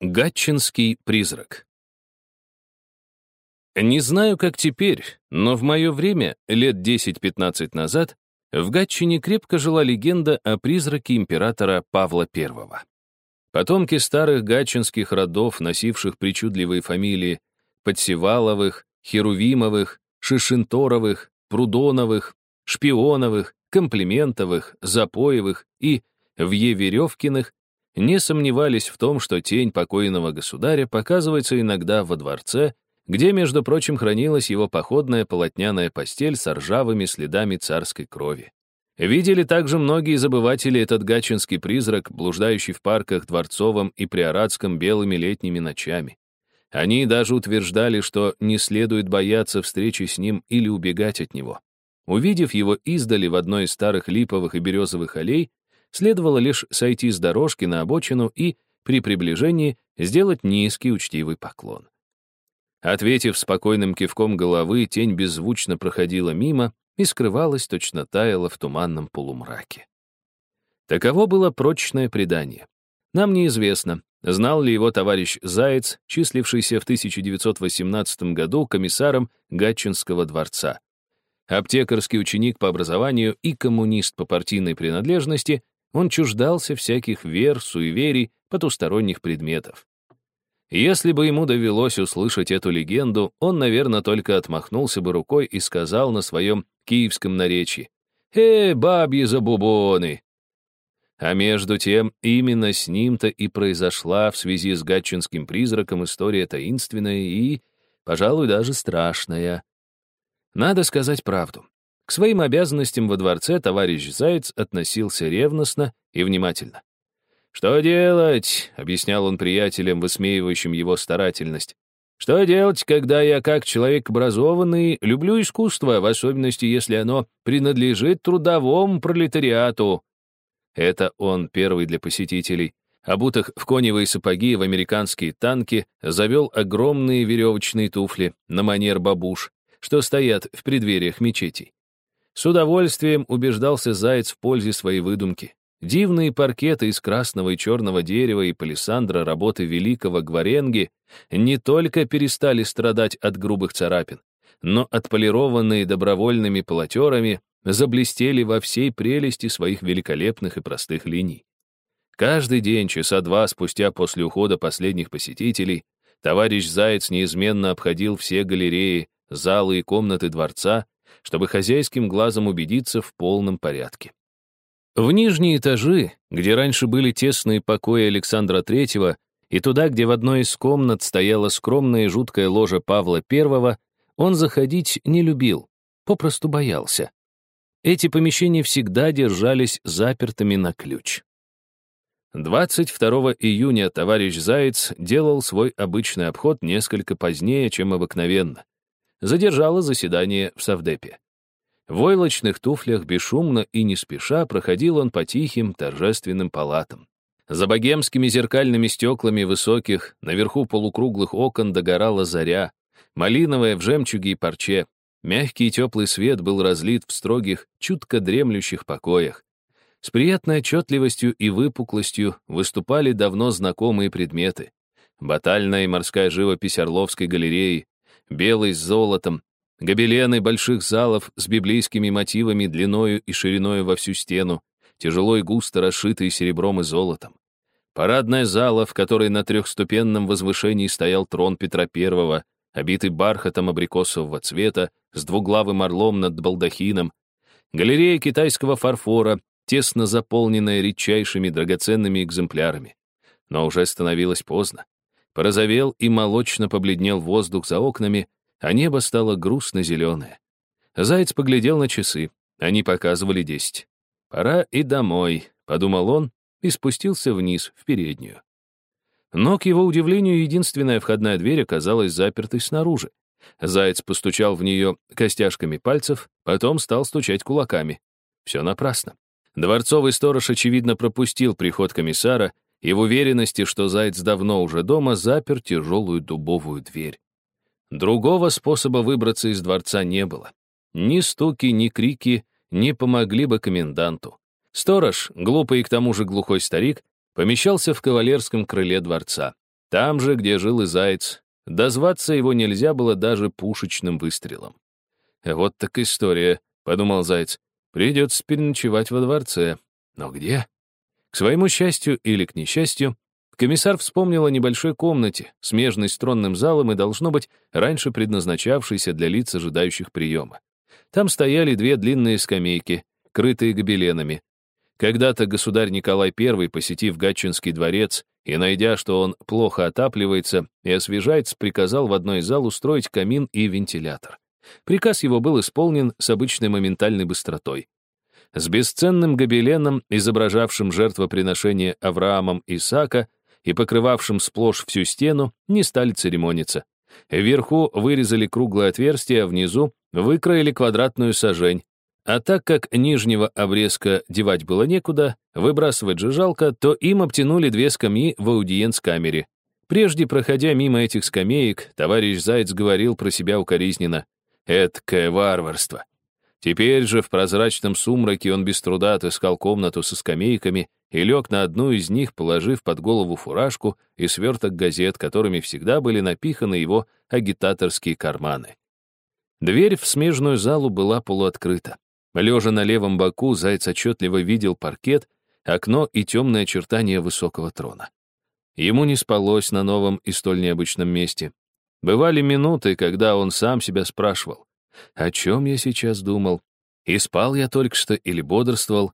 Гатчинский призрак Не знаю, как теперь, но в мое время, лет 10-15 назад, в Гатчине крепко жила легенда о призраке императора Павла I. Потомки старых гатчинских родов, носивших причудливые фамилии Подсеваловых, Херувимовых, Шишинторовых, Прудоновых, Шпионовых, Комплиментовых, Запоевых и Вьеверевкиных, не сомневались в том, что тень покойного государя показывается иногда во дворце, где, между прочим, хранилась его походная полотняная постель с ржавыми следами царской крови. Видели также многие забыватели этот гачинский призрак, блуждающий в парках Дворцовом и Приорадском белыми летними ночами. Они даже утверждали, что не следует бояться встречи с ним или убегать от него. Увидев его издали в одной из старых липовых и березовых аллей, следовало лишь сойти с дорожки на обочину и, при приближении, сделать низкий учтивый поклон. Ответив спокойным кивком головы, тень беззвучно проходила мимо и скрывалась, точно таяла в туманном полумраке. Таково было прочное предание. Нам неизвестно, знал ли его товарищ Заяц, числившийся в 1918 году комиссаром Гатчинского дворца. Аптекарский ученик по образованию и коммунист по партийной принадлежности, он чуждался всяких вер, суеверий, потусторонних предметов. Если бы ему довелось услышать эту легенду, он, наверное, только отмахнулся бы рукой и сказал на своем киевском наречии «Э, бабьи забубоны!» А между тем, именно с ним-то и произошла в связи с гатчинским призраком история таинственная и, пожалуй, даже страшная. Надо сказать правду. К своим обязанностям во дворце товарищ Заяц относился ревностно и внимательно. «Что делать?» — объяснял он приятелям, высмеивающим его старательность. «Что делать, когда я, как человек образованный, люблю искусство, в особенности, если оно принадлежит трудовому пролетариату?» Это он первый для посетителей. Обутых в коневые сапоги в американские танки завел огромные веревочные туфли на манер бабуш, что стоят в преддвериях мечетей. С удовольствием убеждался Заяц в пользе своей выдумки. Дивные паркеты из красного и черного дерева и палисандра работы великого Гваренги не только перестали страдать от грубых царапин, но отполированные добровольными полотерами заблестели во всей прелести своих великолепных и простых линий. Каждый день, часа два спустя после ухода последних посетителей, товарищ Заяц неизменно обходил все галереи, залы и комнаты дворца, чтобы хозяйским глазом убедиться в полном порядке. В нижние этажи, где раньше были тесные покои Александра III, и туда, где в одной из комнат стояла скромная и жуткая ложа Павла I, он заходить не любил, попросту боялся. Эти помещения всегда держались запертыми на ключ. 22 июня товарищ Заяц делал свой обычный обход несколько позднее, чем обыкновенно задержала заседание в Совдепе. В войлочных туфлях бесшумно и не спеша проходил он по тихим, торжественным палатам. За богемскими зеркальными стеклами высоких, наверху полукруглых окон догорала заря, малиновая в жемчуге и парче. Мягкий и теплый свет был разлит в строгих, чутко дремлющих покоях. С приятной отчетливостью и выпуклостью выступали давно знакомые предметы. Батальная и морская живопись Орловской галереи, белый с золотом, гобелены больших залов с библейскими мотивами длиною и шириною во всю стену, тяжело и густо расшитые серебром и золотом. Парадная зала, в которой на трехступенном возвышении стоял трон Петра I, обитый бархатом абрикосового цвета, с двуглавым орлом над балдахином, галерея китайского фарфора, тесно заполненная редчайшими драгоценными экземплярами. Но уже становилось поздно. Порозовел и молочно побледнел воздух за окнами, а небо стало грустно-зеленое. Заяц поглядел на часы. Они показывали десять. «Пора и домой», — подумал он и спустился вниз, в переднюю. Но, к его удивлению, единственная входная дверь оказалась запертой снаружи. Заяц постучал в нее костяшками пальцев, потом стал стучать кулаками. Все напрасно. Дворцовый сторож, очевидно, пропустил приход комиссара и в уверенности, что заяц давно уже дома, запер тяжелую дубовую дверь. Другого способа выбраться из дворца не было. Ни стуки, ни крики не помогли бы коменданту. Сторож, глупый и к тому же глухой старик, помещался в кавалерском крыле дворца. Там же, где жил и заяц. Дозваться его нельзя было даже пушечным выстрелом. «Вот так история», — подумал заяц. «Придется переночевать во дворце. Но где?» К своему счастью или к несчастью, комиссар вспомнил о небольшой комнате, смежной с тронным залом и, должно быть, раньше предназначавшейся для лиц, ожидающих приема. Там стояли две длинные скамейки, крытые гобеленами. Когда-то государь Николай I, посетив Гатчинский дворец и найдя, что он плохо отапливается и освежается, приказал в одной из зал устроить камин и вентилятор. Приказ его был исполнен с обычной моментальной быстротой. С бесценным гобеленом, изображавшим жертвоприношение Авраамом Исаака и покрывавшим сплошь всю стену, не стали церемониться. Вверху вырезали круглое отверстие, а внизу выкроили квадратную сажень. А так как нижнего обрезка девать было некуда, выбрасывать же жалко, то им обтянули две скамьи в аудиенц-камере. Прежде, проходя мимо этих скамеек, товарищ Заяц говорил про себя укоризненно. «Эткое варварство!» Теперь же в прозрачном сумраке он без труда отыскал комнату со скамейками и лег на одну из них, положив под голову фуражку и сверток газет, которыми всегда были напиханы его агитаторские карманы. Дверь в смежную залу была полуоткрыта. Лежа на левом боку, Заяц отчетливо видел паркет, окно и темные очертания высокого трона. Ему не спалось на новом и столь необычном месте. Бывали минуты, когда он сам себя спрашивал, о чем я сейчас думал? И спал я только что или бодрствовал?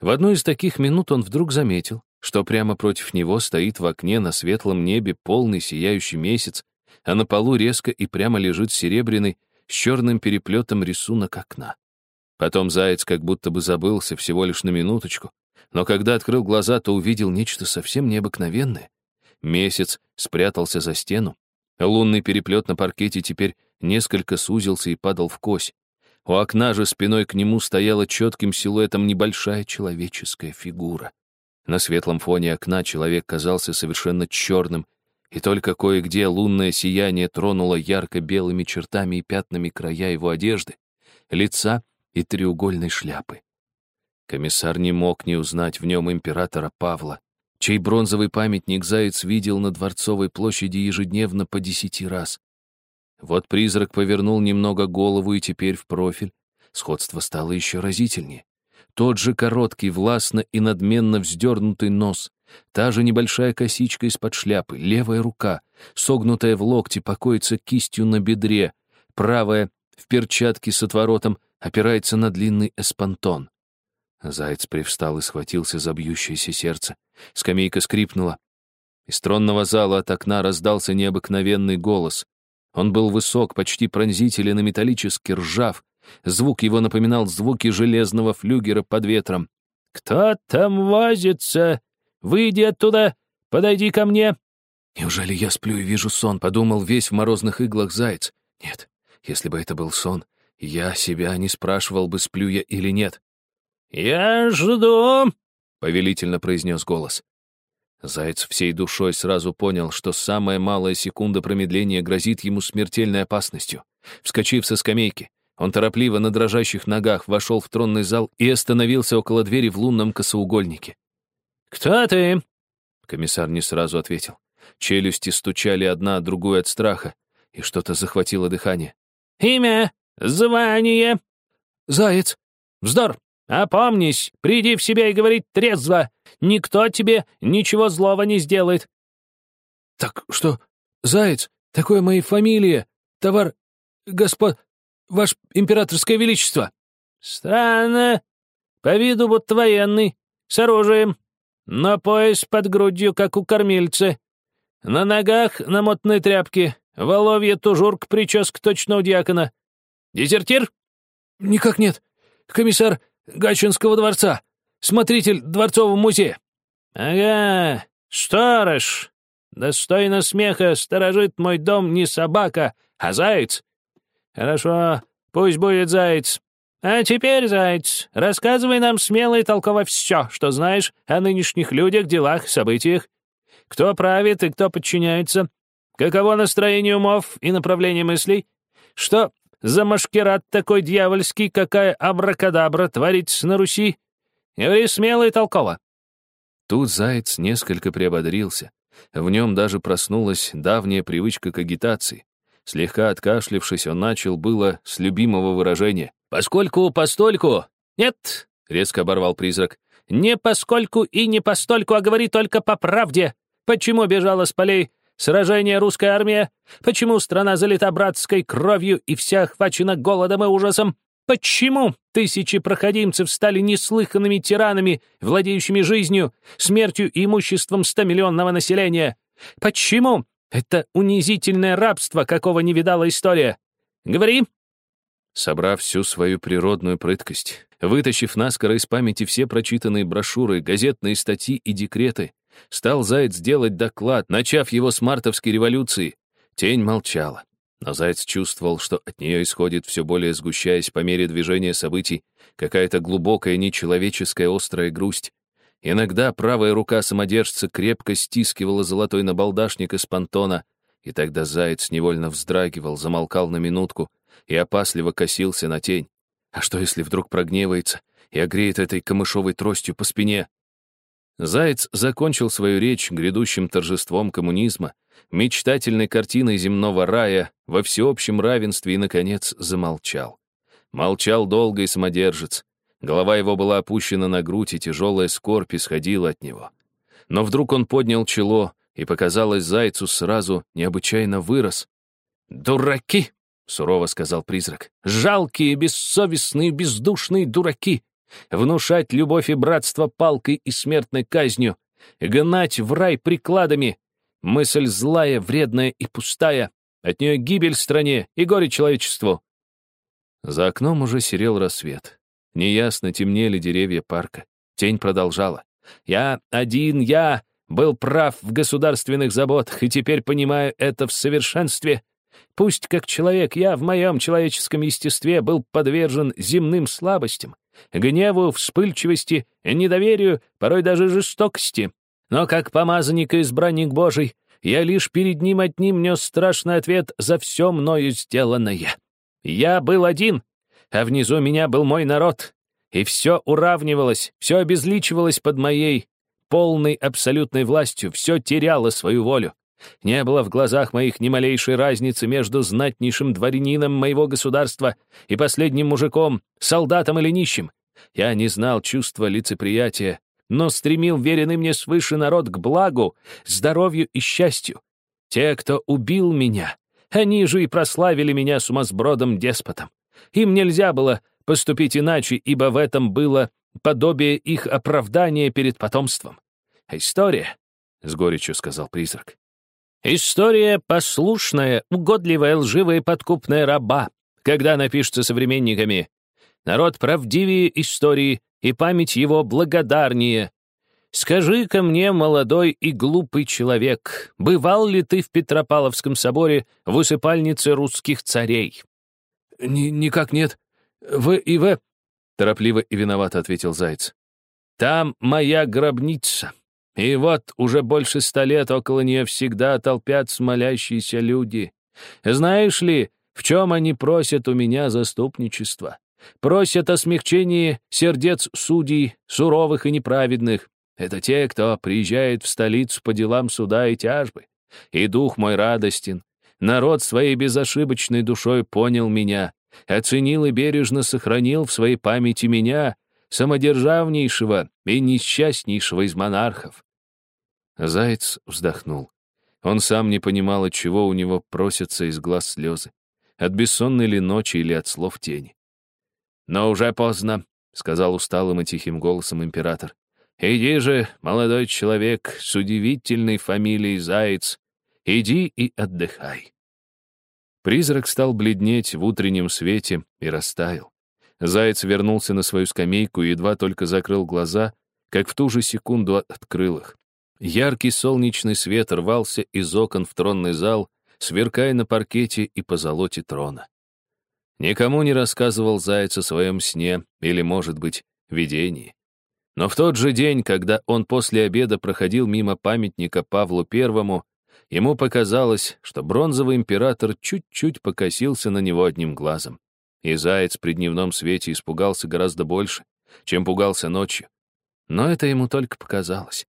В одну из таких минут он вдруг заметил, что прямо против него стоит в окне на светлом небе полный сияющий месяц, а на полу резко и прямо лежит серебряный с черным переплетом рисунок окна. Потом заяц как будто бы забылся всего лишь на минуточку, но когда открыл глаза, то увидел нечто совсем необыкновенное. Месяц спрятался за стену, лунный переплет на паркете теперь несколько сузился и падал в кось. У окна же спиной к нему стояла четким силуэтом небольшая человеческая фигура. На светлом фоне окна человек казался совершенно черным, и только кое-где лунное сияние тронуло ярко-белыми чертами и пятнами края его одежды, лица и треугольной шляпы. Комиссар не мог не узнать в нем императора Павла, чей бронзовый памятник Заяц видел на Дворцовой площади ежедневно по десяти раз. Вот призрак повернул немного голову и теперь в профиль. Сходство стало еще разительнее. Тот же короткий, властно и надменно вздернутый нос, та же небольшая косичка из-под шляпы, левая рука, согнутая в локте, покоится кистью на бедре, правая, в перчатке с отворотом, опирается на длинный эспантон. Заяц привстал и схватился за бьющееся сердце. Скамейка скрипнула. Из тронного зала от окна раздался необыкновенный голос. Он был высок, почти пронзителен и металлически ржав. Звук его напоминал звуки железного флюгера под ветром. «Кто там возится? Выйди оттуда! Подойди ко мне!» «Неужели я сплю и вижу сон?» — подумал весь в морозных иглах заяц. «Нет, если бы это был сон, я себя не спрашивал бы, сплю я или нет». «Я жду!» — повелительно произнес голос. Заяц всей душой сразу понял, что самая малая секунда промедления грозит ему смертельной опасностью. Вскочив со скамейки, он торопливо на дрожащих ногах вошел в тронный зал и остановился около двери в лунном косоугольнике. «Кто ты?» Комиссар не сразу ответил. Челюсти стучали одна другую от страха, и что-то захватило дыхание. «Имя? Звание?» «Заяц. Вздор! Опомнись, приди в себя и говори трезво. Никто тебе ничего злого не сделает». «Так что, Заяц, такое моей фамилия, товар, господ, ваш императорское величество». «Странно. По виду будто военный, с оружием, но пояс под грудью, как у кормильца. На ногах намотанные тряпки, воловья тужурка, прическа точно у диакона. Дезертир?» «Никак нет. Комиссар Гатчинского дворца, смотритель дворцового музея». «Ага, сторож. Достойно смеха сторожит мой дом не собака, а заяц. Хорошо, пусть будет заяц. А теперь, заяц, рассказывай нам смело и толково все, что знаешь о нынешних людях, делах, событиях. Кто правит и кто подчиняется, каково настроение умов и направление мыслей, что за машкерат такой дьявольский, какая абракадабра творится на Руси? Говори смело и толково». Тут заяц несколько приободрился, В нем даже проснулась давняя привычка к агитации. Слегка откашлившись, он начал было с любимого выражения. «Поскольку, постольку...» «Нет!» — резко оборвал призрак. «Не поскольку и не постольку, а говори только по правде. Почему бежала с полей сражения русская армия? Почему страна залита братской кровью и вся охвачена голодом и ужасом? Почему тысячи проходимцев стали неслыханными тиранами, владеющими жизнью, смертью и имуществом стомиллионного населения? Почему это унизительное рабство, какого не видала история? Говори!» Собрав всю свою природную прыткость, вытащив наскоро из памяти все прочитанные брошюры, газетные статьи и декреты, стал Заяц делать доклад, начав его с мартовской революции. Тень молчала. Но Заяц чувствовал, что от нее исходит, все более сгущаясь по мере движения событий, какая-то глубокая нечеловеческая острая грусть. Иногда правая рука самодержца крепко стискивала золотой набалдашник из понтона, и тогда Заяц невольно вздрагивал, замолкал на минутку и опасливо косился на тень. А что, если вдруг прогневается и огреет этой камышовой тростью по спине? Заяц закончил свою речь грядущим торжеством коммунизма, мечтательной картиной земного рая во всеобщем равенстве и, наконец, замолчал. Молчал долго и самодержец. Голова его была опущена на грудь, и тяжелая скорбь исходила от него. Но вдруг он поднял чело, и показалось зайцу сразу необычайно вырос. «Дураки!» — сурово сказал призрак. «Жалкие, бессовестные, бездушные дураки! Внушать любовь и братство палкой и смертной казнью, гнать в рай прикладами, Мысль злая, вредная и пустая. От нее гибель стране и горе человечеству. За окном уже серел рассвет. Неясно темнели деревья парка. Тень продолжала. «Я один, я был прав в государственных заботах, и теперь понимаю это в совершенстве. Пусть как человек я в моем человеческом естестве был подвержен земным слабостям, гневу, вспыльчивости, недоверию, порой даже жестокости. Но как помазанник и избранник Божий, я лишь перед ним одним нес страшный ответ за все мною сделанное. Я был один, а внизу меня был мой народ, и все уравнивалось, все обезличивалось под моей полной абсолютной властью, все теряло свою волю. Не было в глазах моих ни малейшей разницы между знатнейшим дворянином моего государства и последним мужиком, солдатом или нищим. Я не знал чувства лицеприятия, но стремил веренный мне свыше народ к благу, здоровью и счастью. Те, кто убил меня, они же и прославили меня сумасбродом-деспотом. Им нельзя было поступить иначе, ибо в этом было подобие их оправдания перед потомством. история, — с горечью сказал призрак, история послушная, угодливая, лживая, подкупная раба, когда напишется современниками. Народ правдивее истории и память его благодарнее. Скажи-ка мне, молодой и глупый человек, бывал ли ты в Петропавловском соборе в усыпальнице русских царей? Ни «Никак нет. В и В...» — торопливо и виновато ответил Заяц. «Там моя гробница. И вот уже больше ста лет около нее всегда толпят смолящиеся люди. Знаешь ли, в чем они просят у меня заступничества? Просят о смягчении сердец судей, суровых и неправедных. Это те, кто приезжает в столицу по делам суда и тяжбы. И дух мой радостен. Народ своей безошибочной душой понял меня, оценил и бережно сохранил в своей памяти меня, самодержавнейшего и несчастнейшего из монархов. Заяц вздохнул. Он сам не понимал, от чего у него просятся из глаз слезы. От бессонной ли ночи или от слов тени. «Но уже поздно», — сказал усталым и тихим голосом император. «Иди же, молодой человек с удивительной фамилией Заяц, иди и отдыхай». Призрак стал бледнеть в утреннем свете и растаял. Заяц вернулся на свою скамейку и едва только закрыл глаза, как в ту же секунду открыл их. Яркий солнечный свет рвался из окон в тронный зал, сверкая на паркете и по золоте трона. Никому не рассказывал Заяц о своем сне или, может быть, видении. Но в тот же день, когда он после обеда проходил мимо памятника Павлу Первому, ему показалось, что бронзовый император чуть-чуть покосился на него одним глазом. И Заяц при дневном свете испугался гораздо больше, чем пугался ночью. Но это ему только показалось.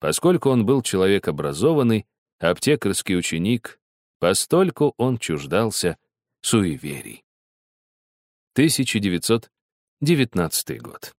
Поскольку он был человек образованный, аптекарский ученик, постольку он чуждался суеверий. 1919 год.